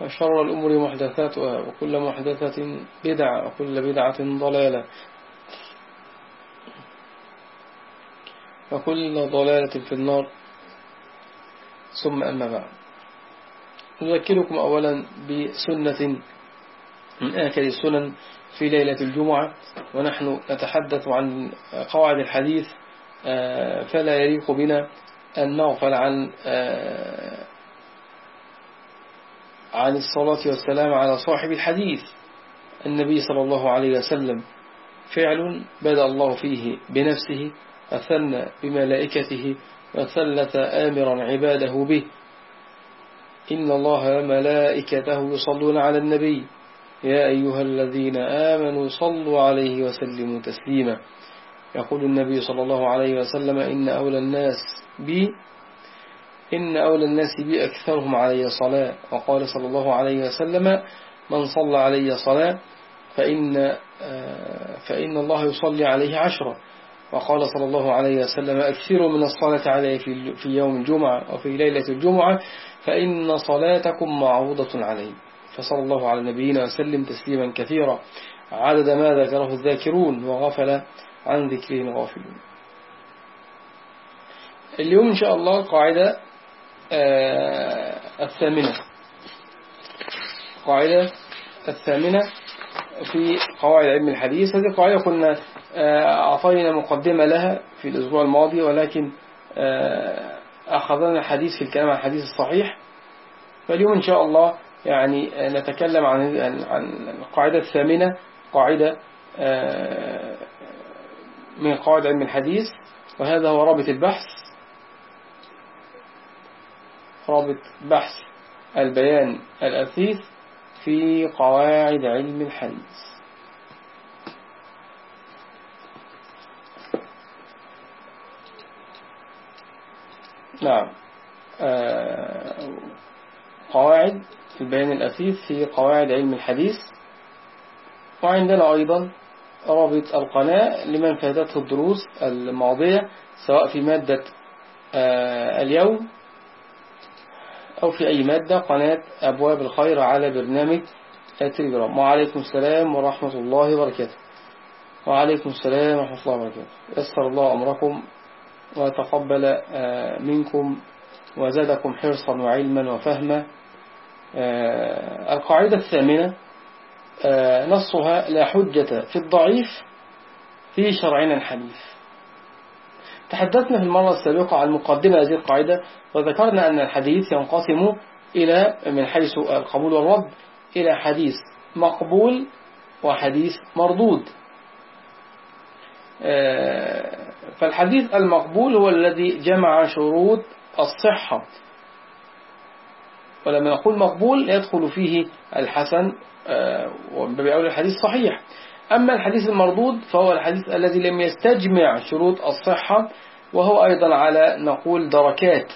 وشر الأمور محدثاتها وكل محدثة بدعة وكل بدعة ضلالة. وكل ضلالة في النار. ثم أما بعد. نذكركم أولا بسنة من آخر السنن في ليلة الجمعة ونحن نتحدث عن قواعد الحديث فلا يليق بنا أن نغفل عن عن الصلاة والسلام على صاحب الحديث. النبي صلى الله عليه وسلم فعل بدأ الله فيه بنفسه أثنى بملائكته وثلث آمرا عباده به. إن الله وملائكته يصلون على النبي. يا أيها الذين آمنوا صلوا عليه وسلموا تسليما. يقول النبي صلى الله عليه وسلم إن أولى الناس بي إن أولى الناس بي أكثرهم علي صلاة. وقال صلى الله عليه وسلم من صلى علي صلاة فإن, فإن الله يصلي عليه عشرة. وقال صلى الله عليه وسلم أكثروا من الصلاة عليه في يوم الجمعة وفي ليلة الجمعة فإن صلاتكم معروضة عليه فصلى الله على نبينا وسلم تسليما كثيرا. عدد ما ذكره الذاكرون وغفل عن ذكرهم غافلون اليوم إن شاء الله القاعدة الثامنة. القاعدة الثامنة في قواعد علم الحديث. هذه القاعدة كنا أعطينا مقدمة لها في الأسبوع الماضي ولكن أخذنا الحديث في الكلام عن الحديث الصحيح. فاليوم إن شاء الله يعني نتكلم عن عن القاعدة الثامنة قاعدة من قواعد علم الحديث. وهذا هو رابط البحث. رابط بحث البيان الأثيث في قواعد علم الحديث. نعم. قواعد البيان الأثيث في قواعد علم الحديث. وعندنا أيضا رابط القناة لمن فاتته الدروس الماضية سواء في مادة اليوم أو في أي مادة قناة أبواب الخير على برنامج التليجرام. وعليكم السلام ورحمة الله وبركاته. وعليكم السلام ورحمة الله وبركاته. يسر الله أمركم وتقبل منكم وزادكم حرصا وعلما وفهما. القاعدة الثامنة نصها لا حجة في الضعيف في شرعنا الحديث تحدثنا في المرة السابقة عن مقدمة هذه القاعدة وذكرنا أن الحديث ينقسم إلى من حيث القبول والرد إلى حديث مقبول وحديث مردود. فالحديث المقبول هو الذي جمع شروط الصحة. ولما نقول مقبول يدخل فيه الحسن وباب أول الحديث صحيح. أما الحديث المردود فهو الحديث الذي لم يستجمع شروط الصحة وهو أيضا على نقول دركات.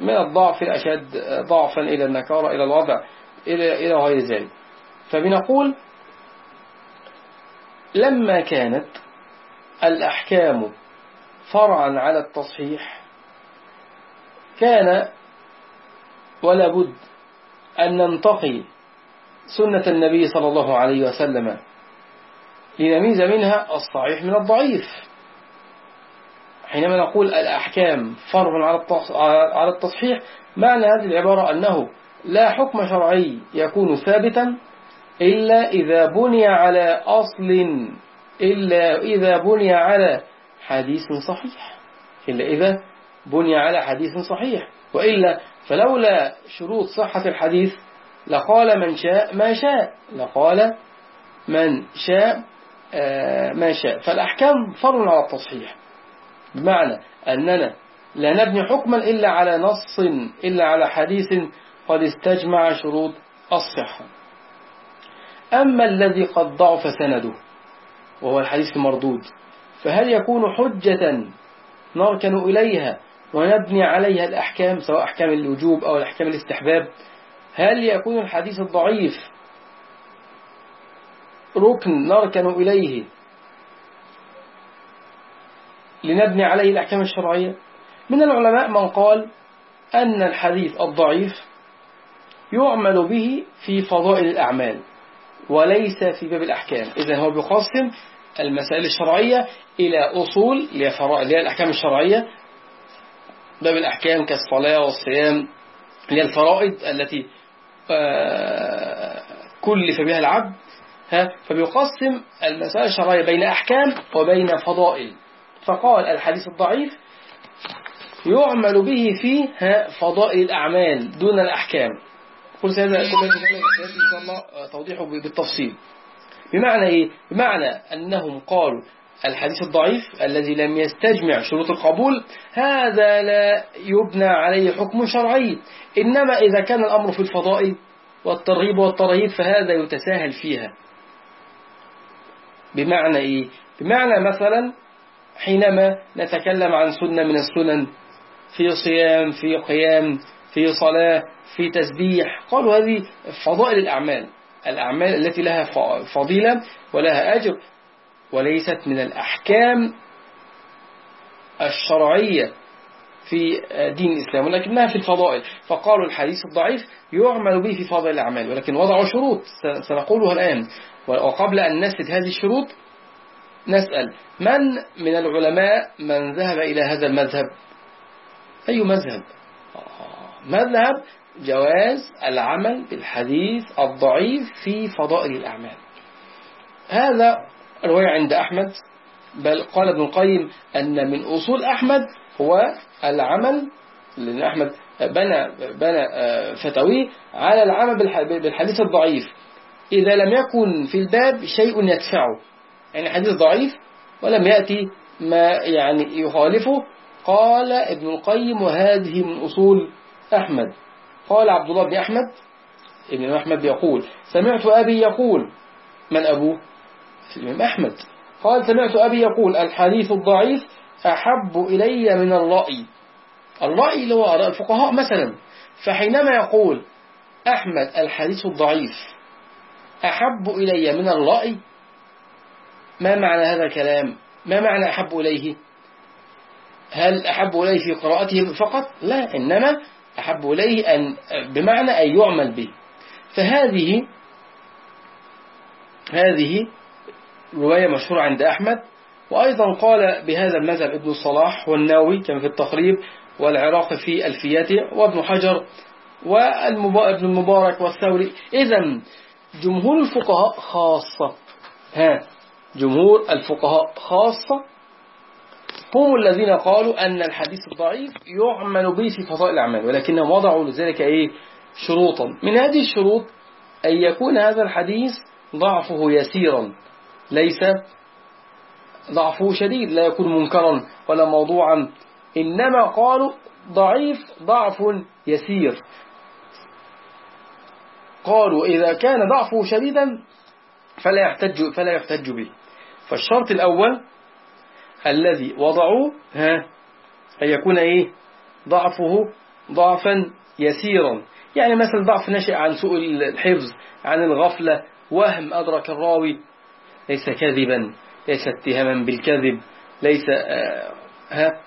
من الضعف الأشد ضعفا إلى النكارة إلى الوضع إلى إلى غير ذلك. فبنقول لما كانت الأحكام فرعا على التصحيح كان ولا بد أن ننتقي سنة النبي صلى الله عليه وسلم. لنميز منها الصحيح من الضعيف. حينما نقول الأحكام فرع على التصحيح معنى هذه العبارة أنه لا حكم شرعي يكون ثابتا إلا إذا بني على أصل إلا إذا بني على حديث صحيح. إلا إذا بني على حديث صحيح. وإلا فلولا شروط صحة الحديث لقال من شاء ما شاء. لقال من شاء آه، ما شاء. فالأحكام فرع على التصحيح. بمعنى أننا لا نبني حكما إلا على نص إلا على حديث قد استجمع شروط الصحة. أما الذي قد ضعف سنده وهو الحديث المردود فهل يكون حجة نركن إليها ونبني عليها الأحكام سواء أحكام الوجوب أو الأحكام الاستحباب؟ هل يكون الحديث الضعيف؟ ركن نركن إليه. لنبني عليه الأحكام الشرعية. من العلماء من قال أن الحديث الضعيف يعمل به في فضائل الأعمال وليس في باب الأحكام. إذا هو بيقسم المسائل الشرعية إلى أصول اللي هي الأحكام الشرعية. باب الأحكام كالصلاة والصيام هي الفرائض التي كلف بها العبد ها فبيقسم المسائل الشرعية بين أحكام وبين فضائل فقال الحديث الضعيف يعمل به في فضائل الأعمال دون الأحكام كل هذا إن شاء الله توضيحه بالتفصيل بمعنى إيه؟ بمعنى أنهم قالوا الحديث الضعيف الذي لم يستجمع شروط القبول هذا لا يبنى عليه حكم شرعي. إنما إذا كان الأمر في الفضائل والترغيب والترهيب فهذا يتساهل فيها. بمعنى إيه؟ بمعنى مثلا حينما نتكلم عن سنة من السنن في صيام في قيام في صلاة في تسبيح قالوا هذه فضائل الأعمال. الأعمال التي لها فضيلة ولها أجر. وليست من الأحكام الشرعية في دين الإسلام ولكنها في الفضائل. فقالوا الحديث الضعيف يعمل به في فضائل الأعمال ولكن وضعوا شروط سنقولها الآن. وقبل أن نسد هذه الشروط نسأل من من العلماء من ذهب إلى هذا المذهب؟ أي مذهب؟ مذهب جواز العمل بالحديث الضعيف في فضائل الأعمال. هذا رواية عند أحمد بل قال ابن القيم أن من أصول أحمد هو العمل لأن أحمد بنى, بنى آه، فتاويه على العمل بالحديث الضعيف. إذا لم يكن في الباب شيء يدفعه يعني حديث ضعيف ولم يأتي ما يعني يخالفه قال ابن القيم وهذه من أصول أحمد. قال عبد الله بن أحمد ابن أحمد يقول سمعت أبي يقول من أبوه؟ الإمام أحمد. قال سمعت أبي يقول الحديث الضعيف أحب إلي من الرأي. الرأي اللي هو آراء الفقهاء مثلا فحينما يقول أحمد الحديث الضعيف أحب إلي من الرأي ما معنى هذا الكلام؟ ما معنى أحب إليه؟ هل أحب إليه في قراءته فقط؟ لا إنما أحب إليه أن بمعنى أن يعمل به. فهذه هذه رواية مشهورة عند أحمد. وأيضا قال بهذا المذهب ابن الصلاح والناوي كان في التقريب والعراق في ألفياته وابن حجر وابن المبارك والثوري. إذا جمهور الفقهاء خاصة ها جمهور الفقهاء خاصة هم الذين قالوا أن الحديث الضعيف يعمل به في فضائل الأعمال ولكنهم وضعوا لذلك إيه؟ شروطا. من هذه الشروط أن يكون هذا الحديث ضعفه يسيرا. ليس ضعفه شديد لا يكون منكرا ولا موضوعا. إنما قالوا ضعيف ضعف يسير. قالوا إذا كان ضعفه شديدا فلا يحتج, فلا يحتج به. فالشرط الأول الذي وضعوه ها أن يكون إيه؟ ضعفه ضعفا يسيرا. يعني مثلا ضعف نشأ عن سوء الحفظ عن الغفلة وهم أدرك الراوي ليس كذبا ليس اتهاما بالكذب ليس آه ها؟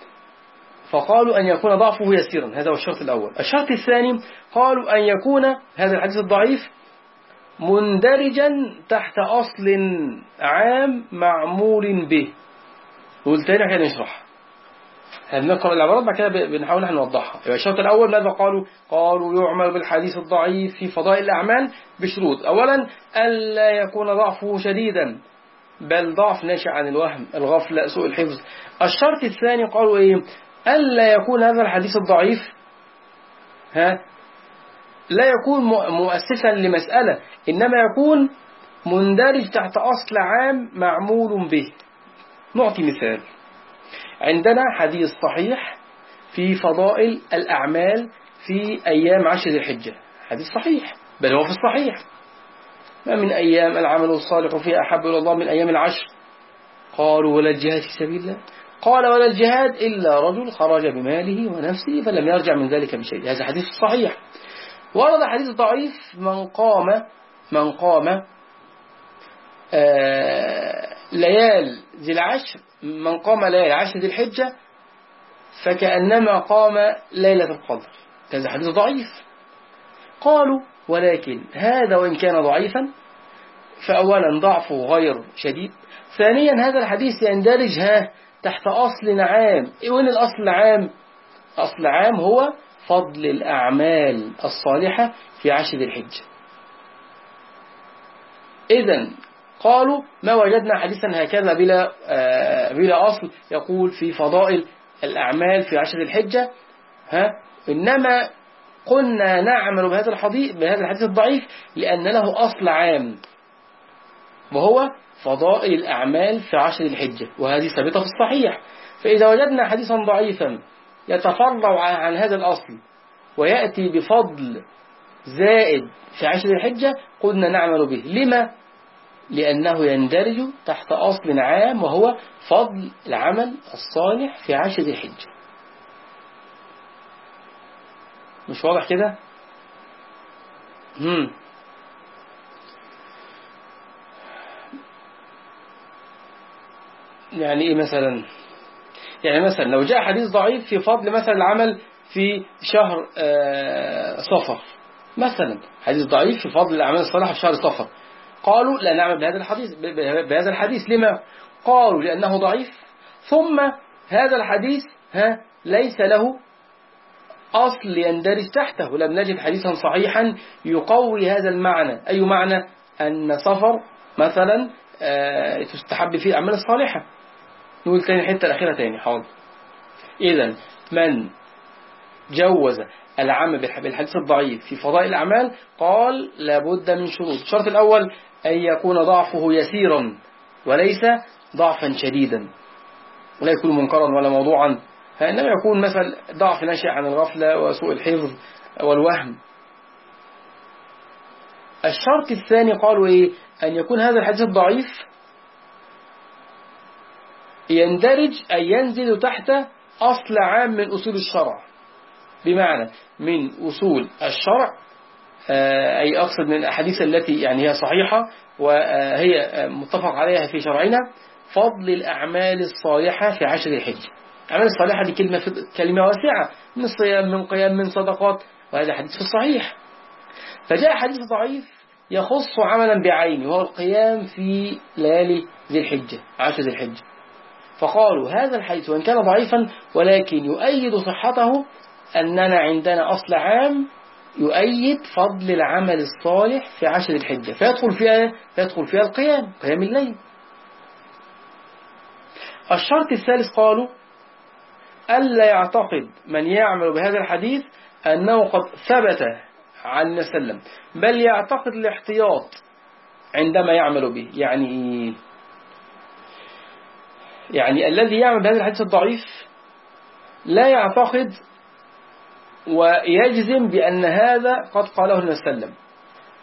فقالوا أن يكون ضعفه يسيرا هذا هو الشرط الأول. الشرط الثاني قالوا أن يكون هذا الحديث الضعيف مندرجا تحت أصل عام معمول به. نقول تاني نشرح. هنقرأ العبارات بعد كده بنحاول نحن نوضحها. يبقى الشرط الأول ماذا قالوا؟ قالوا يعمل بالحديث الضعيف في فضائل الأعمال بشروط. أولا ألا يكون ضعفه شديدا. بل ضعف ناشئ عن الوهم الغفلة سوء الحفظ. الشرط الثاني قالوا إيه؟ ألا يكون هذا الحديث الضعيف. ها؟ لا يكون مؤسسا لمسألة إنما يكون مندرج تحت أصل عام معمول به. نعطي مثال. عندنا حديث صحيح في فضائل الأعمال في أيام عشر الحجة. حديث صحيح بل هو في الصحيح. ما من أيام العمل الصالح فيها أحب إلى الله من أيام العشر؟ قالوا ولا الجهاد في سبيل الله. قال ولا الجهاد إلا رجل خرج بماله ونفسه فلم يرجع من ذلك بشيء هذا حديث صحيح. ورد حديث ضعيف من قام من قام آه ليال ذي العشر من قام ليال عشر ذي الحجة فكأنما قام ليلة القدر. هذا حديث ضعيف. قالوا ولكن هذا وإن كان ضعيفا فأولا ضعفه غير شديد. ثانيا هذا الحديث يندرج ها تحت أصل عام. إيه وين الأصل العام أصل عام هو فضل الأعمال الصالحة في عشر الحجة إذا قالوا ما وجدنا حديثا هكذا بلا, آه بلا أصل. يقول في فضائل الأعمال في عشر الحجة ها إنما قلنا نعمل بهذا الحديث بهذا الحديث الضعيف لأن له أصل عام وهو فضائل الأعمال في عشر الحجة وهذه ثابتة في الصحيح. فإذا وجدنا حديثا ضعيفا يتفرع عن هذا الأصل ويأتي بفضل زائد في عشر الحجة قلنا نعمل به. لما؟ لأنه يندرج تحت أصل عام وهو فضل العمل الصالح في عشر الحجة. مش واضح كده؟ هم. يعني إيه مثلا؟ يعني مثلا لو جاء حديث ضعيف في فضل مثلا العمل في شهر صفر. مثلا حديث ضعيف في فضل الأعمال الصالحة في شهر صفر. قالوا لا نعمل بهذا الحديث بهذا الحديث. لما؟ قالوا لأنه ضعيف. ثم هذا الحديث ها ليس له أصل يندرج تحته لم نجد حديثا صحيحا يقوي هذا المعنى. أي معنى؟ أن صفر مثلا تستحب فيه الأعمال الصالحة. نقول تاني الحتة الأخيرة تاني. حاضر. إذا من جوز العمل بالحديث الضعيف في فضائل الأعمال؟ قال لابد من شروط. الشرط الأول أن يكون ضعفه يسيرا وليس ضعفا شديدا. ولا يكون منكرا ولا موضوعا. فإنما يكون مثل ضعف ناشئ عن الغفلة وسوء الحفظ والوهم. الشرط الثاني قالوا إيه؟ أن يكون هذا الحديث الضعيف يندرج أي ينزل تحت أصل عام من أصول الشرع. بمعنى من أصول الشرع أي أقصد من الأحاديث التي يعني هي صحيحة وهي متفق عليها في شرعنا فضل الأعمال الصالحة في عشر الحج الأعمال الصالحة دي كلمة, كلمة واسعة من صيام من قيام من صدقات وهذا حديث في الصحيح فجاء حديث ضعيف يخص عملا بعينه وهو القيام في ليالي ذي الحجة عشر ذي الحجة. فقالوا هذا الحديث وإن كان ضعيفا ولكن يؤيد صحته أننا عندنا أصل عام يؤيد فضل العمل الصالح في عشر الحجة. فيدخل فيها, فيدخل فيها القيام قيام الليل. الشرط الثالث قالوا ألا يعتقد من يعمل بهذا الحديث أنه قد ثبت عن وسلم بل يعتقد الاحتياط عندما يعمل به يعني إيه؟ يعني الذي يعمل بهذا الحديث الضعيف لا يعتقد ويجزم بأن هذا قد قاله النبي صلى الله عليه وسلم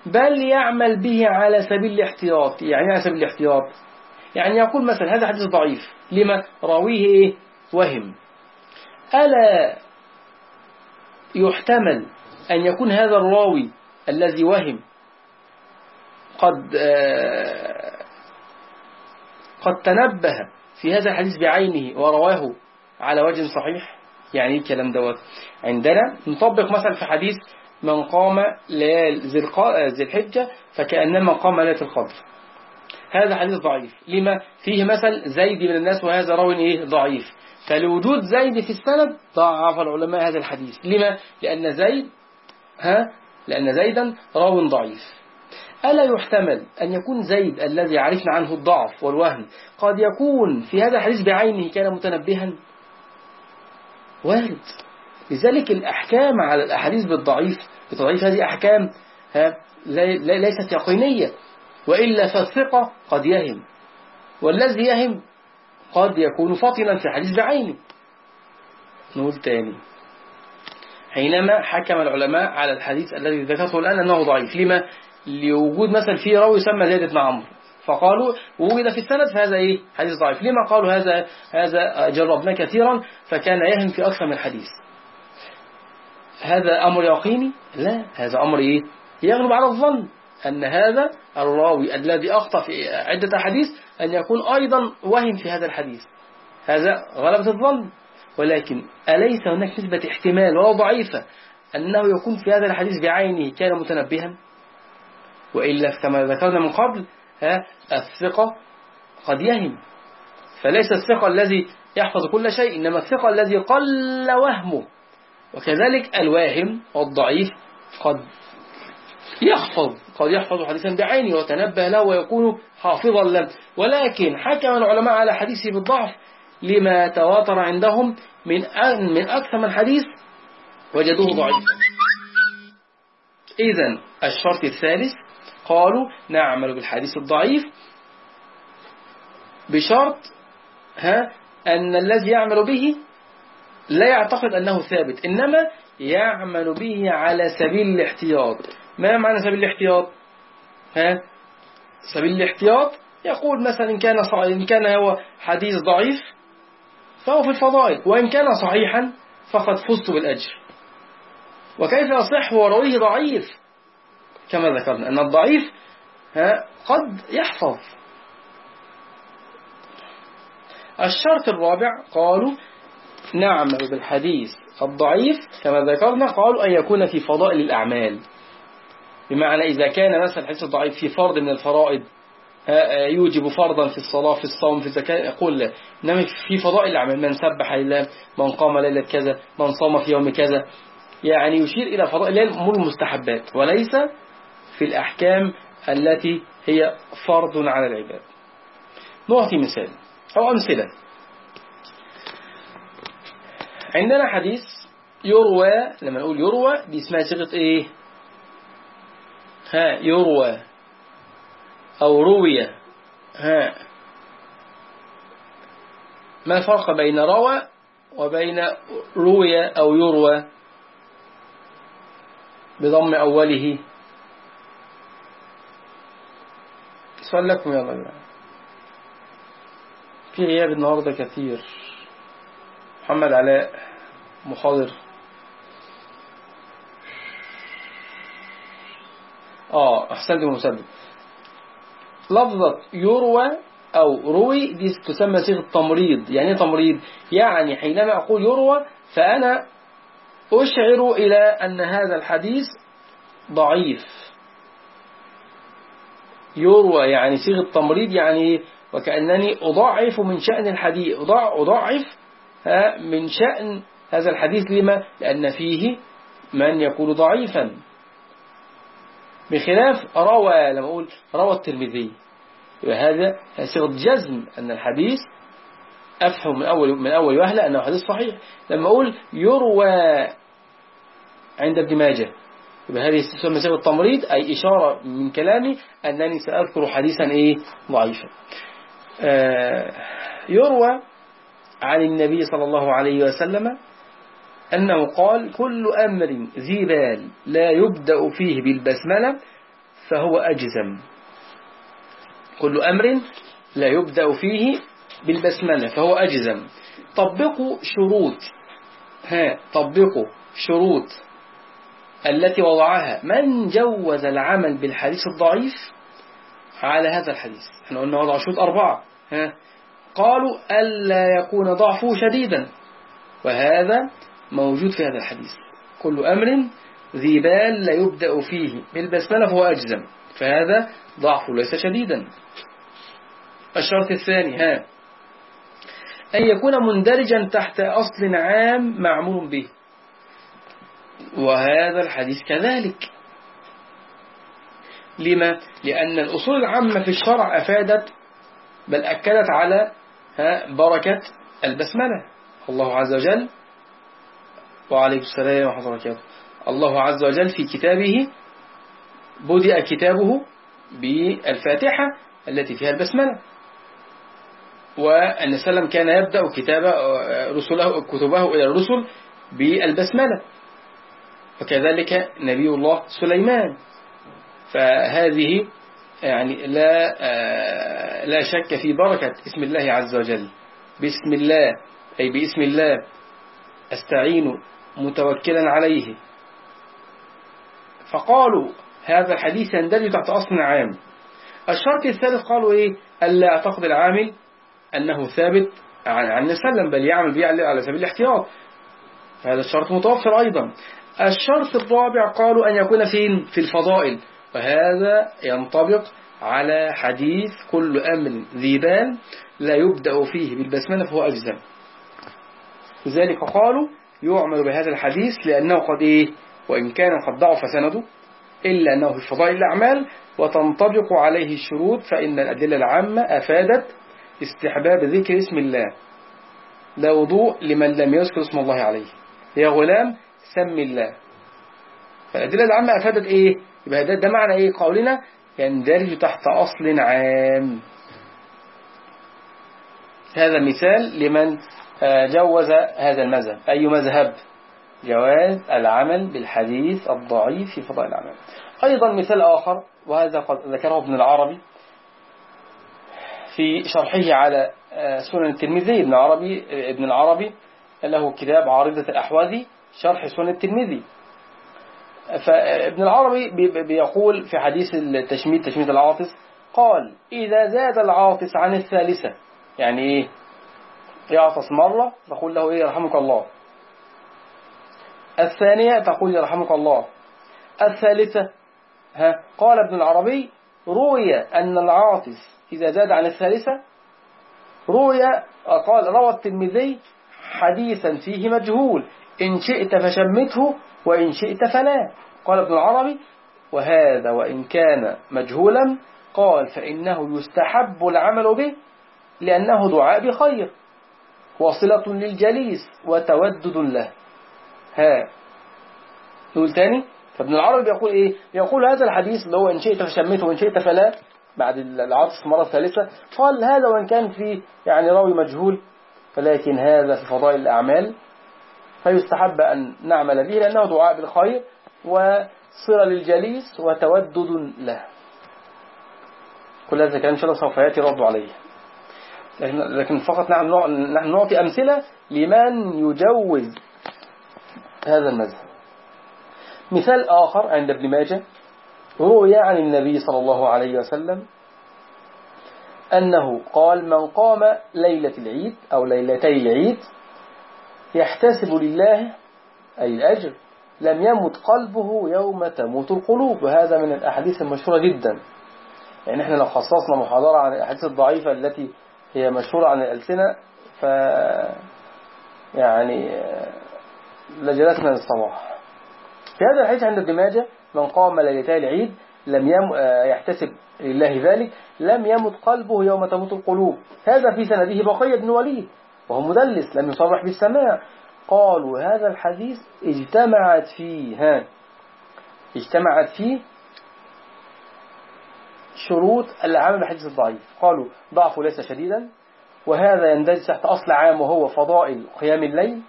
بل يعمل به على سبيل الاحتياط يعني على سبيل الاحتياط يعني يقول مثلا هذا حديث ضعيف لما راويه إيه؟ وهم ألا يحتمل أن يكون هذا الراوي الذي وهم قد قد تنبه في هذا الحديث بعينه ورواه على وجه صحيح يعني إيه الكلام دوت عندنا. نطبق مثلا في حديث من قام ذي الحجة فكأنما قام ليلة القدر. هذا حديث ضعيف. لما فيه مثل زيد من الناس وهذا راوي إيه؟ ضعيف. فلوجود زيد في السند ضعف العلماء هذا الحديث. لما؟ لأن زيد ها؟ لأن زيدا راو ضعيف. ألا يحتمل أن يكون زيد الذي عرفنا عنه الضعف والوهن قد يكون في هذا الحديث بعينه كان متنبها؟ وارد. لذلك الأحكام على الأحاديث بالضعيف بتضعيف هذه أحكام ها؟ ليست يقينية. وإلا فالثقة قد يهم. والذي يهم قد يكون فاطنا في حديث بعينه. نقول تاني. حينما حكم العلماء على الحديث الذي ذكرته الآن أنه ضعيف. لما؟ لوجود مثلا فيه راوي يسمى زيد بن عمرو. فقالوا وجد في السند فهذا إيه؟ حديث ضعيف. لما قالوا هذا هذا جربناه كثيرا فكان يهم في أكثر من حديث. هذا أمر يقيني؟ لا. هذا أمر إيه؟ يغلب على الظن أن هذا الراوي الذي أخطأ في عدة أحاديث أن يكون أيضا وهم في هذا الحديث. هذا غلبة الظن. ولكن أليس هناك نسبة احتمال ولو ضعيفة أنه يكون في هذا الحديث بعينه كان متنبها؟ وإلا كما ذكرنا من قبل ها الثقة قد يهم. فليس الثقة الذي يحفظ كل شيء إنما الثقة الذي قل وهمه. وكذلك الواهم والضعيف قد يحفظ. قد يحفظ حديثا بعينه وتنبه له ويكون حافظا له. ولكن حكم العلماء على حديثه بالضعف لما تواتر عندهم من من أكثر من حديث وجدوه ضعيفا. إذا الشرط الثالث قالوا نعمل بالحديث الضعيف بشرط ها أن الذي يعمل به لا يعتقد أنه ثابت إنما يعمل به على سبيل الاحتياط. ما معنى سبيل الاحتياط؟ ها؟ سبيل الاحتياط يقول مثلا إن كان إن كان هو حديث ضعيف فهو في الفضائل وإن كان صحيحا فقد فزت بالأجر. وكيف يصح؟ ورويه ضعيف كما ذكرنا أن الضعيف ها قد يحفظ. الشرط الرابع قالوا نعمل بالحديث الضعيف كما ذكرنا قالوا أن يكون في فضائل الأعمال. بمعنى إذا كان مثلا الحديث الضعيف في فرض من الفرائض يوجب فرضا في الصلاة في الصوم في الزكاة يقول لا. إنما في فضائل الأعمال من سبح لله من قام ليلة كذا من صام في يوم كذا. يعني يشير إلى فضائل الأمور المستحبات وليس في الأحكام التي هي فرض على العباد. نعطي مثال أو أمثلة. عندنا حديث يروى لما نقول يروى دي اسمها صيغة إيه؟ ها يروى أو روي ها. ما الفرق بين روى وبين روي أو يروى؟ بضم أوله. سؤال لكم يا الله في غياب النهاردة كثير. محمد علاء محاضر آه أحسنت مسدد. لفظة يروى أو روي دي تسمى صيغة تمريض. يعني إيه تمريض؟ يعني حينما أقول يروى فأنا أشعر إلى أن هذا الحديث ضعيف. يروى يعني صيغة تمريض يعني وكأنني أضعف من شأن الحديث. أضعف من شأن هذا الحديث. لما؟ لأن فيه من يقول ضعيفا. بخلاف روى لما أقول روى الترمذي. وهذا صيغة جزم أن الحديث أفهم من أول من أول وهلة أنه حديث صحيح. لما أقول يروى عند ابن ماجه يبقى هذه تسمى صيغة التمريض أي إشارة من كلامي أنني سأذكر حديثا إيه؟ ضعيفا. آه يروى عن النبي صلى الله عليه وسلم أنه قال كل أمر ذي بال لا يبدأ فيه بالبسملة فهو أجزم. كل أمر لا يبدأ فيه بالبسملة فهو أجزم. طبقوا شروط. ها طبقوا شروط التي وضعها. من جوز العمل بالحديث الضعيف؟ على هذا الحديث. إحنا قلنا وضع شروط أربعة. ها قالوا ألا يكون ضعفه شديدا. وهذا موجود في هذا الحديث. كل أمر ذي بال لا يبدأ فيه. بالبسملة فهو أجزم. فهذا ضعف ليس شديدا. الشرط الثاني ها. أن يكون مندرجا تحت أصل عام معمول به. وهذا الحديث كذلك. لما؟ لأن الأصول العامة في الشرع أفادت بل أكدت على بركة البسملة. الله عز وجل وعليكم السلام ورحمة الله وبركاته. الله عز وجل في كتابه بدأ كتابه بالفاتحة التي فيها البسملة. وأن سلم كان يبدأ كتاب رسله كتبه إلى الرسل بالبسملة. وكذلك نبي الله سليمان. فهذه يعني لا لا شك في بركة اسم الله عز وجل. بسم الله أي باسم الله. أستعين متوكلا عليه. فقالوا هذا الحديث يندرج تحت أصل عام. الشرط الثالث قالوا إيه؟ ألا يعتقد العامل أنه ثابت عن عن سلم بل يعمل به على سبيل الاحتياط. هذا الشرط متوفر أيضا. الشرط الرابع قالوا أن يكون فين في الفضائل وهذا ينطبق على حديث كل أمر ذي بال لا يبدأ فيه بالبسملة فهو أجزم. لذلك قالوا يعمل بهذا الحديث لأنه قد إيه؟ وإن كان قد ضعف سنده إلا أنه في فضائل الأعمال وتنطبق عليه الشروط فإن الأدلة العامة أفادت استحباب ذكر اسم الله. لا وضوء لمن لم يذكر اسم الله عليه. يا غلام سم الله. فالأدلة العامة أفادت إيه؟ يبقى ده, ده معنى إيه؟ قولنا يندرج تحت أصل عام. هذا مثال لمن جوز هذا المذهب. أي مذهب؟ جواز العمل بالحديث الضعيف في فضائل الأعمال. أيضا مثال آخر وهذا قد ذكره ابن العربي في شرحه على آه، سنن الترمذي. ابن العربي ابن العربي له كتاب عارضة الأحواذي شرح سنن الترمذي. فابن العربي بيقول في حديث التشميد تشميد العاطس قال إذا زاد العاطس عن الثالثة يعني إيه؟ يعطس مرة تقول له إيه رحمك الله. الثانية تقول يرحمك الله. الثالثة ها قال ابن العربي روي أن العاطس إذا زاد عن الثالثة روي قال روى الترمذي حديثا فيه مجهول. إن شئت فشمته وإن شئت فلا. قال ابن العربي وهذا وإن كان مجهولا قال فإنه يستحب العمل به لأنه دعاء بخير. وصلة للجليس وتودد له. ها. نقول تاني؟ فابن العربي بيقول إيه؟ يقول هذا الحديث اللي هو إن شئت فشمته وإن شئت فلا بعد العطف مرة ثالثة. قال هذا وإن كان في يعني راوي مجهول فلكن هذا في فضائل الأعمال. فيستحب أن نعمل به لأنه دعاء بالخير وصلة للجليس وتودد له. كل هذا كان إن شاء الله سوف يأتي رد عليه. لكن, فقط نحن نحن نعطي أمثلة لمن يجوز هذا المذهب. مثال آخر عند ابن ماجه روي عن النبي صلى الله عليه وسلم أنه قال من قام ليلة العيد أو ليلتي العيد يحتسب لله أي الأجر لم يمت قلبه يوم تموت القلوب. وهذا من الأحاديث المشهورة جدا. يعني إحنا لو خصصنا محاضرة عن الأحاديث الضعيفة التي هي مشهورة عن الألسنة ف يعني لجلسنا للصباح. في هذا الحديث عند ابن ماجه من قام ليلتي العيد لم يم يحتسب لله ذلك لم يمت قلبه يوم تموت القلوب. هذا في سنده بقية بن وليد وهو مدلس لم يصرح بالسماع. قالوا هذا الحديث اجتمعت فيه ها اجتمعت فيه شروط العمل بالحديث الضعيف. قالوا ضعفه ليس شديدا وهذا يندرج تحت أصل عام وهو فضائل قيام الليل.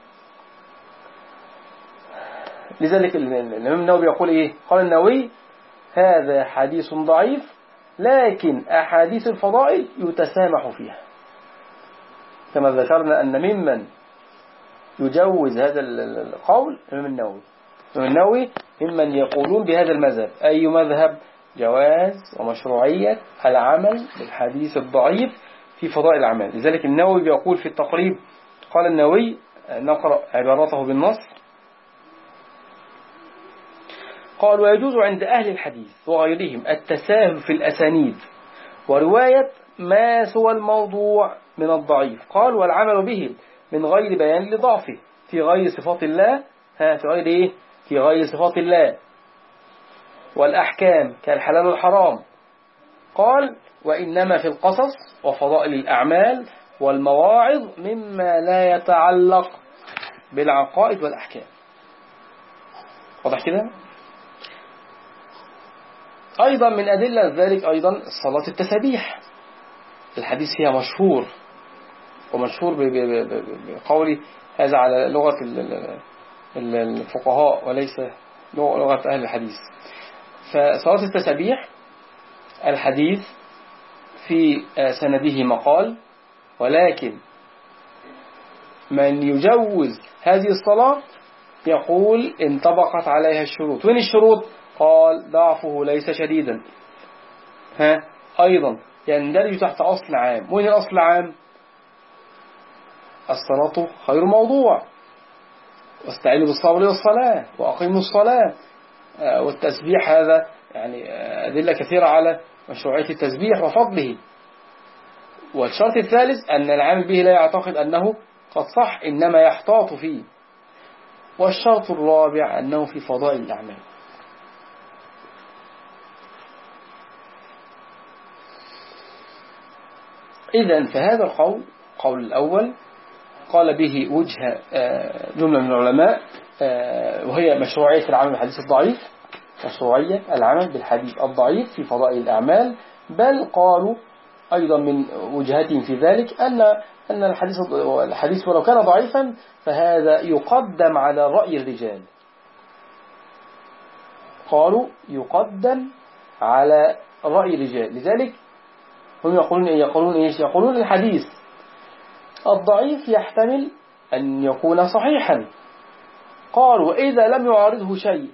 لذلك الإمام النووي يقول إيه؟ قال النووي هذا حديث ضعيف لكن أحاديث الفضائل يتسامح فيها. كما ذكرنا أن ممن يجوز هذا القول الإمام النووي. الإمام النووي ممن يقولون بهذا المذهب أي مذهب جواز ومشروعية العمل بالحديث الضعيف في فضائل الأعمال. لذلك النووي يقول في التقريب قال النووي نقرأ عبارته بالنص. قال ويجوز عند أهل الحديث وغيرهم التساهل في الأسانيد ورواية ما سوى الموضوع من الضعيف. قال والعمل به من غير بيان لضعفه في غير صفات الله ها في غير إيه؟ في غير صفات الله. والأحكام كالحلال والحرام. قال وإنما في القصص وفضائل الأعمال والمواعظ مما لا يتعلق بالعقائد والأحكام. واضح كده؟ أيضا من أدلة ذلك أيضا صلاة التسابيح الحديث فيها مشهور ومشهور بقول هذا على لغة الفقهاء وليس لغة أهل الحديث. فصلاة التسابيح الحديث في سنده مقال ولكن من يجوز هذه الصلاة يقول انطبقت عليها الشروط. وين الشروط؟ قال ضعفه ليس شديدا. ها؟ أيضا يندرج تحت أصل عام. وين الأصل العام؟ الصلاة خير موضوع. واستعينوا بالصبر والصلاة وأقيموا الصلاة. آه، والتسبيح هذا يعني آه، أدلة كثيرة على مشروعية التسبيح وفضله. والشرط الثالث أن العامل به لا يعتقد أنه قد صح إنما يحتاط فيه. والشرط الرابع أنه في فضائل الأعمال. إذا فهذا القول قول الأول قال به وجه آه، جملة من العلماء آه، وهي مشروعية العمل بالحديث الضعيف مشروعية العمل بالحديث الضعيف في فضائل الأعمال بل قالوا أيضا من وجهتهم في ذلك أن أن الحديث الحديث ولو كان ضعيفا فهذا يقدم على رأي الرجال. قالوا يقدم على رأي الرجال. لذلك هم يقولون إيه؟ يقولون إيش؟ يقولون الحديث الضعيف يحتمل أن يكون صحيحا. قالوا وإذا لم يعارضه شيء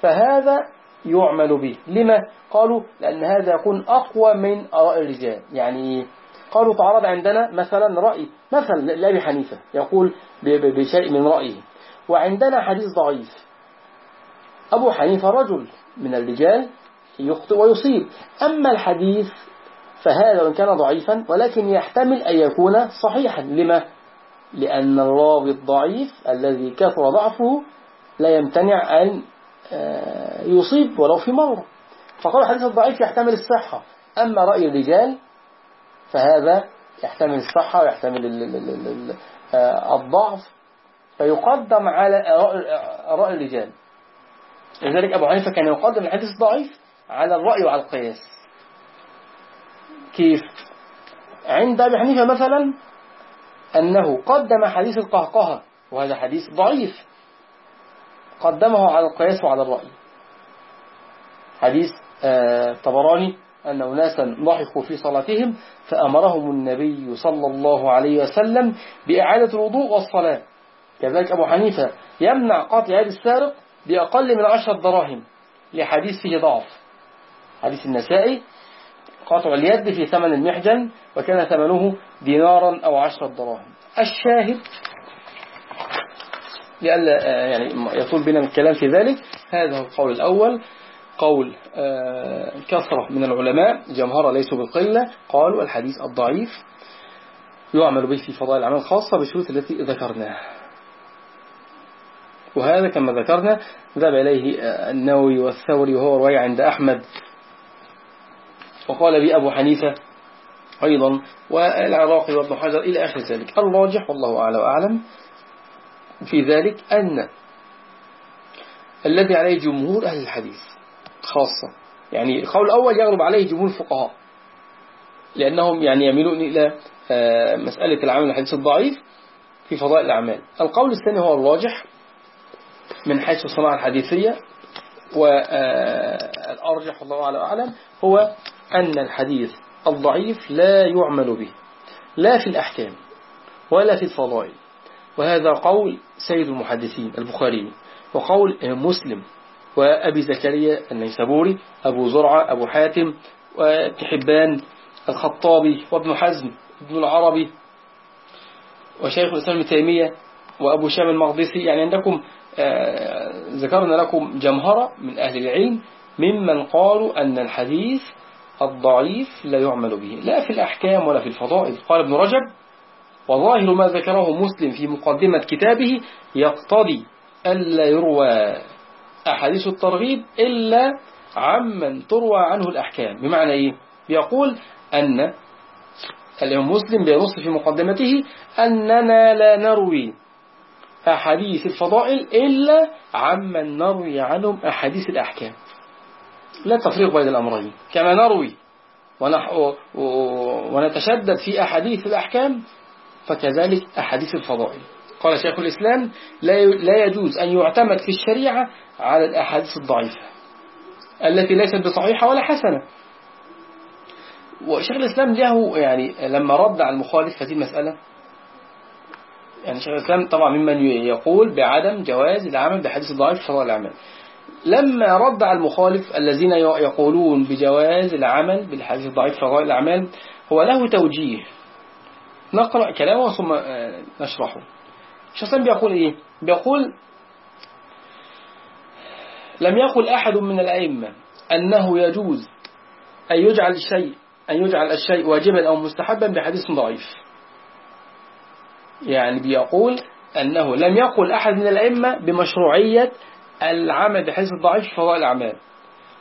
فهذا يعمل به. لما؟ قالوا لأن هذا يكون أقوى من آراء الرجال. يعني قالوا تعرض عندنا مثلا رأي مثلا لأبي حنيفة يقول بشيء من رأيه. وعندنا حديث ضعيف. أبو حنيفة رجل من الرجال يخطئ ويصيب. أما الحديث فهذا وإن كان ضعيفا ولكن يحتمل أن يكون صحيحا. لما؟ لأن الراوي الضعيف الذي كثر ضعفه لا يمتنع أن آه، يصيب ولو في مرة فقال الحديث الضعيف يحتمل الصحة. أما رأي الرجال فهذا يحتمل الصحة ويحتمل آه، الضعف. فيقدم على رأي الرجال. لذلك أبو حنيفة كان يقدم الحديث الضعيف على الرأي وعلى القياس. كيف؟ عند أبي حنيفة مثلا أنه قدم حديث القهقهة وهذا حديث ضعيف. قدمه على القياس وعلى الرأي. حديث آه، طبراني أن أناسا ضحكوا في صلاتهم فأمرهم النبي صلى الله عليه وسلم بإعادة الوضوء والصلاة. كذلك أبو حنيفة يمنع قطع يد السارق بأقل من عشرة دراهم لحديث فيه ضعف. حديث النسائي قطع اليد في ثمن المحجن وكان ثمنه دينارا أو عشرة دراهم. الشاهد لألا آه، يعني يطول بنا الكلام في ذلك هذا هو القول الأول. قول آه، كثرة من العلماء جمهرة ليسوا بالقلة قالوا الحديث الضعيف يعمل به في فضائل الأعمال الخاصة بالشروط التي ذكرناها. وهذا كما ذكرنا ذهب إليه آه، النووي والثوري وهو رواية عند أحمد وقال بي أبو حنيفة أيضا والعراقي وابن حجر إلى آخر ذلك. الراجح والله أعلى وأعلم في ذلك أن الذي عليه جمهور أهل الحديث خاصة. يعني القول الأول يغلب عليه جمهور الفقهاء لأنهم يعني يميلون إلى آه، مسألة العمل الحديث الضعيف في فضائل الأعمال. القول الثاني هو الراجح من حيث الصناعة الحديثية والأرجح الله أعلى أعلم هو أن الحديث الضعيف لا يعمل به لا في الأحكام ولا في الفضائل. وهذا قول سيد المحدثين البخاري وقول مسلم وأبي زكريا النيسابوري أبو زرعة أبو حاتم وابن حبان الخطابي وابن حزم ابن العربي وشيخ الإسلام ابن تيمية وأبو شام المقدسي. يعني عندكم آه، ذكرنا لكم جمهرة من أهل العلم ممن قالوا أن الحديث الضعيف لا يعمل به. لا في الأحكام ولا في الفضائل. قال ابن رجب وظاهر ما ذكره مسلم في مقدمة كتابه يقتضي ألا يروى أحاديث الترغيب إلا عمن تروى عنه الأحكام. بمعنى إيه؟ بيقول أن الإمام مسلم بينص في مقدمته أننا لا نروي أحاديث الفضائل إلا عمن نروي عنهم أحاديث الأحكام. لا تفريق بين الأمرين كما نروي ونتشدد في أحاديث الأحكام فكذلك أحاديث الفضائل. قال شيخ الإسلام لا يجوز أن يعتمد في الشريعة على الأحاديث الضعيفة التي ليست بصحيحة ولا حسنة. وشيخ الإسلام له يعني لما رد على المخالف هذه المسألة يعني شيخ الإسلام طبعا ممن يقول بعدم جواز العمل بحديث الضعيف في فضائل الأعمال. لما رد على المخالف الذين يقولون بجواز العمل بالحديث الضعيف في فضائل الأعمال هو له توجيه. نقرأ كلامه ثم آه، نشرحه. الإسلام بيقول إيه؟ بيقول لم يقل أحد من الأئمة أنه يجوز أن يجعل الشيء أن يجعل الشيء واجبا أو مستحبا بحديث ضعيف. يعني بيقول أنه لم يقل أحد من الأئمة بمشروعية العمل بحديث الضعيف فضائل الأعمال.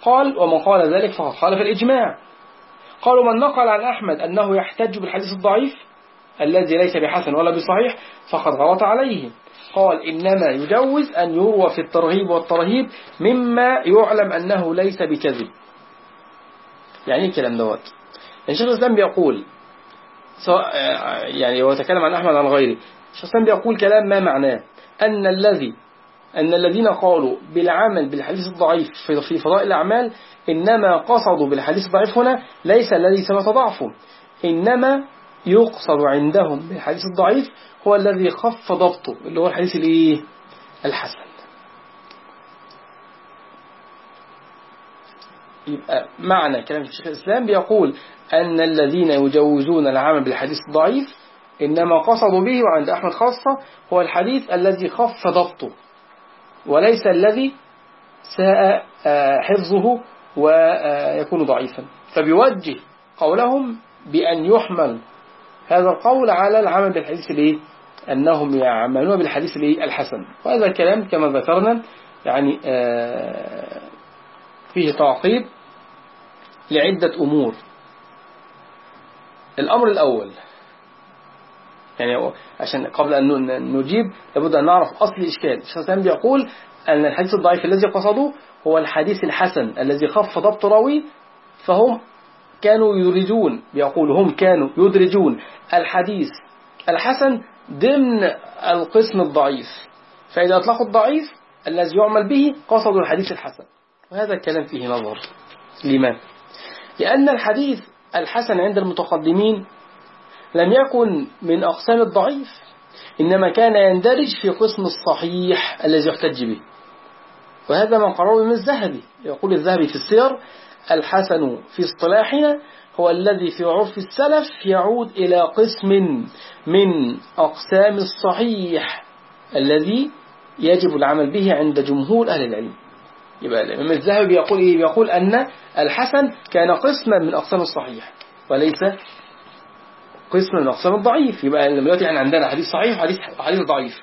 قال ومن قال ذلك فقد خالف الإجماع. قالوا من نقل عن أحمد أنه يحتج بالحديث الضعيف الذي ليس بحسن ولا بصحيح فقد غلط عليه. قال إنما يجوز أن يروى في الترغيب والترهيب مما يعلم أنه ليس بكذب. يعني إيه الكلام دوت؟ يعني شيخ الإسلام بيقول سواء يعني هو تكلم عن أحمد عن غيره شيخ الإسلام بيقول كلام ما معناه؟ أن الذي أن الذين قالوا بالعمل بالحديث الضعيف في فضاء الأعمال إنما قصدوا بالحديث الضعيف هنا ليس الذي ثبت ضعفه. إنما يقصد عندهم بالحديث الضعيف هو الذي خف ضبطه اللي هو الحديث الإيه؟ الحسن. يبقى معنى كلام الشيخ الإسلام بيقول أن الذين يجوزون العمل بالحديث الضعيف إنما قصدوا به وعند أحمد خاصة هو الحديث الذي خف ضبطه. وليس الذي ساء آه، حفظه ويكون ضعيفا. فبيوجه قولهم بأن يحمل هذا القول على العمل بالحديث الايه أنهم يعملون بالحديث الايه الحسن وهذا الكلام كما ذكرنا يعني آه، فيه تعقيب لعدة أمور. الأمر الأول يعني عشان قبل أن نجيب لابد أن نعرف أصل الإشكال. الشيخ بيقول أن الحديث الضعيف الذي قصده هو الحديث الحسن الذي خف ضبط راوي فهم كانوا يريدون بيقول هم كانوا يدرجون الحديث الحسن ضمن القسم الضعيف. فإذا أطلقوا الضعيف الذي يعمل به قصدوا الحديث الحسن. وهذا الكلام فيه نظر. لماذا؟ لأن الحديث الحسن عند المتقدمين لم يكن من أقسام الضعيف إنما كان يندرج في قسم الصحيح الذي يحتج به. وهذا ما قرره من الذهبي. يقول الذهبي في السير الحسن في اصطلاحنا هو الذي في عرف السلف يعود إلى قسم من أقسام الصحيح الذي يجب العمل به عند جمهور أهل العلم. يبقى الإمام الذهبي يقول إيه؟ يقول أن الحسن كان قسما من أقسام الصحيح وليس قسما من أقسام الضعيف. يبقى دلوقتي يعني عندنا حديث صحيح وحديث حديث ضعيف.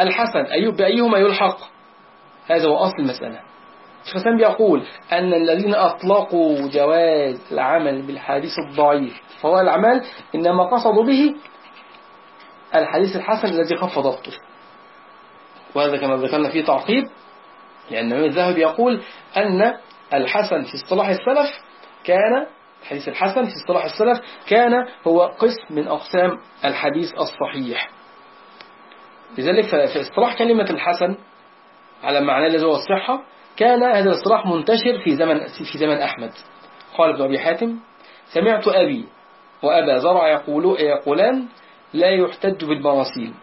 الحسن أيوب بأيهما يلحق؟ هذا هو أصل المسألة. الشيخ بيقول أن الذين أطلقوا جواز العمل بالحديث الضعيف فهو الأعمال إنما قصدوا به الحديث الحسن الذي خف ضبطه وهذا كما ذكرنا فيه تعقيب لأن الذهبي يقول أن الحسن في اصطلاح السلف كان الحديث الحسن في اصطلاح السلف كان هو قسم من أقسام الحديث الصحيح. لذلك في اصطلاح كلمة الحسن على معنى الذي هو الصحة كان هذا الاصطلاح منتشر في زمن في زمن أحمد. قال ابن أبي حاتم سمعت أبي وأبا زرع يقول يقولان لا يحتج بالمراسيل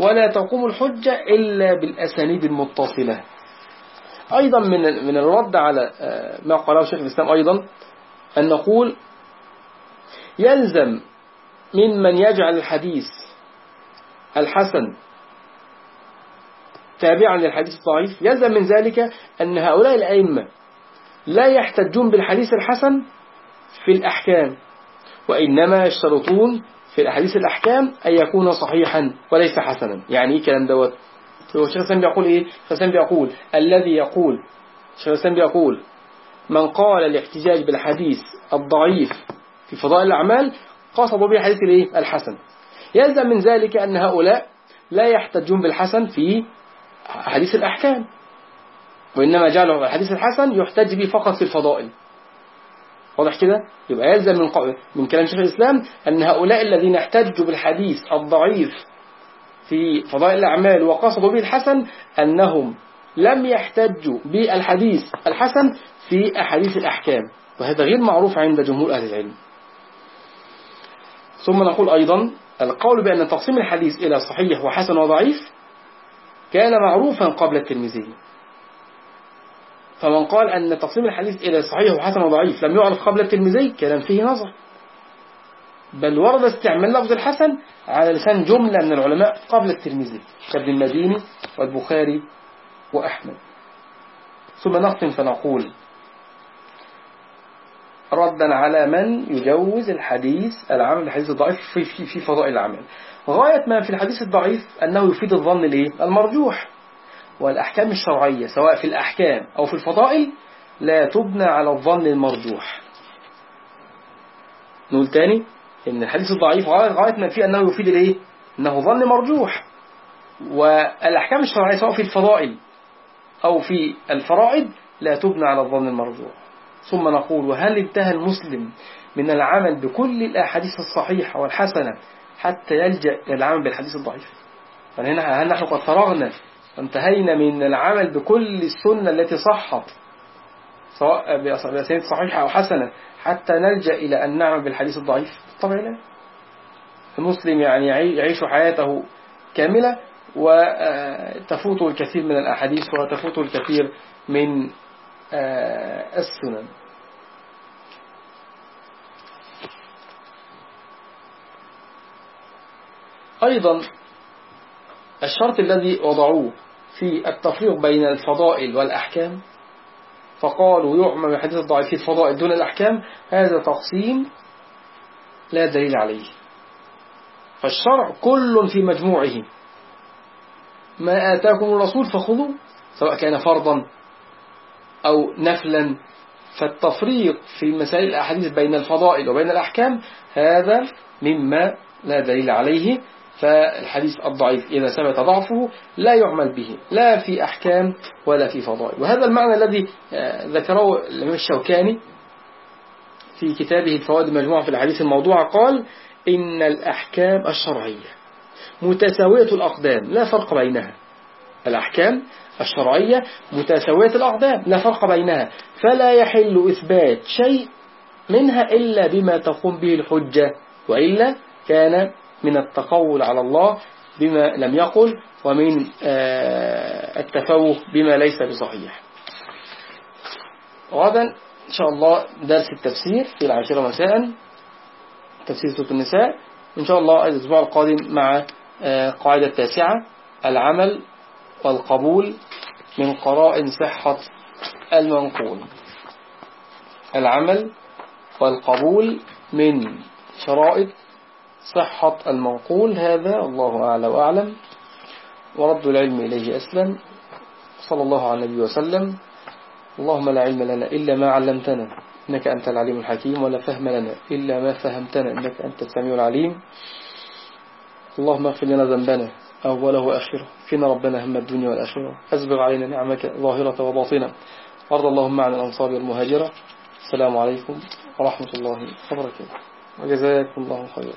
ولا تقوم الحجة إلا بالأسانيد المتصلة. أيضا من من الرد على آه، ما قاله شيخ الإسلام أيضا أن نقول يلزم من من يجعل الحديث الحسن تابعا للحديث الضعيف يلزم من ذلك أن هؤلاء الأئمة لا يحتجون بالحديث الحسن في الأحكام وإنما يشترطون في الأحاديث الأحكام أن يكون صحيحا وليس حسنا. يعني إيه كلام دوت؟ الشيخ الإسلام بيقول إيه؟ الشيخ الإسلام بيقول الذي يقول الشيخ الإسلام بيقول من قال الاحتجاج بالحديث الضعيف في فضائل الأعمال قصد به حديث الإيه؟ الحسن. يلزم من ذلك أن هؤلاء لا يحتجون بالحسن في حديث الأحكام وإنما جعله الحديث الحسن يحتج به فقط في الفضائل. واضح كده؟ يبقى يلزم من, من كلام شيخ الإسلام أن هؤلاء الذين احتجوا بالحديث الضعيف في فضائل الأعمال وقصدوا به الحسن أنهم لم يحتجوا بالحديث الحسن في أحاديث الأحكام وهذا غير معروف عند جمهور أهل العلم. ثم نقول أيضا القول بأن تقسيم الحديث إلى صحيح وحسن وضعيف كان معروفا قبل الترمذي. فمن قال أن تقسيم الحديث إلى صحيح وحسن وضعيف لم يعرف قبل الترمذي كلام فيه نظر. بل ورد استعمال لفظ الحسن على لسان جملة من العلماء قبل الترمذي كابن المديني والبخاري وأحمد. ثم نختم فنقول ردا على من يجوز الحديث العمل الحديث الضعيف في, في, في فضائل العمل. غاية ما في الحديث الضعيف أنه يفيد الظن الايه المرجوح. والأحكام الشرعية سواء في الأحكام أو في الفضائل لا تبنى على الظن المرجوح. نقول تاني إن الحديث الضعيف غاية ما فيه أنه يفيد الإيه؟ أنه ظن مرجوح. والأحكام الشرعية سواء في الفضائل أو في الفرائض لا تبنى على الظن المرجوح. ثم نقول وهل انتهى المسلم من العمل بكل الأحاديث الصحيحة والحسنة حتى يلجأ إلى العمل بالحديث الضعيف؟ فهنا هل نحن قد فرغنا وانتهينا من العمل بكل السنة التي صحت سواء بأسانيد صحيحة أو حسنة حتى نلجأ إلى أن نعمل بالحديث الضعيف؟ طبعا لا. المسلم يعني يعيش حياته كاملة وتفوته الكثير من الأحاديث وتفوته الكثير من السنن. أيضا الشرط الذي وضعوه في التفريق بين الفضائل والأحكام فقالوا يعمل الحديث الضعيف في الفضائل دون الأحكام هذا تقسيم لا دليل عليه. فالشرع كل في مجموعه. ما آتاكم الرسول فخذوه سواء كان فرضا أو نفلا. فالتفريق في مسائل الأحاديث بين الفضائل وبين الأحكام هذا مما لا دليل عليه فالحديث الضعيف إذا ثبت ضعفه لا يعمل به لا في أحكام ولا في فضائل. وهذا المعنى الذي آه، ذكره الإمام الشوكاني في كتابه الفوائد المجموعة في الحديث الموضوع قال إن الأحكام الشرعية متساوية الأقدام لا فرق بينها. الأحكام الشرعية متساوية الأقدام لا فرق بينها. فلا يحل إثبات شيء منها إلا بما تقوم به الحجة وإلا كان من التقول على الله بما لم يقل ومن آه، التفوه بما ليس بصحيح. غدا إن شاء الله درس التفسير في العاشرة مساء تفسير سورة النساء. إن شاء الله الأسبوع القادم مع آه، قاعدة التاسعة العمل والقبول من قرائن صحة المنقول. العمل والقبول من شرائط صحة المنقول هذا الله أعلى وأعلم. ورد العلم إليه أسلم. صلى الله على النبي وسلم. اللهم لا علم لنا إلا ما علمتنا إنك أنت العليم الحكيم ولا فهم لنا إلا ما فهمتنا إنك أنت السميع العليم. اللهم اغفر لنا ذنبنا أوله وآخره. فينا ربنا هم الدنيا والآخرة. أسبغ علينا نعمك ظاهرة وباطنة. وارض اللهم عن الأنصار والمهاجرة. السلام عليكم ورحمة الله وبركاته. وجزاكم الله خيرا.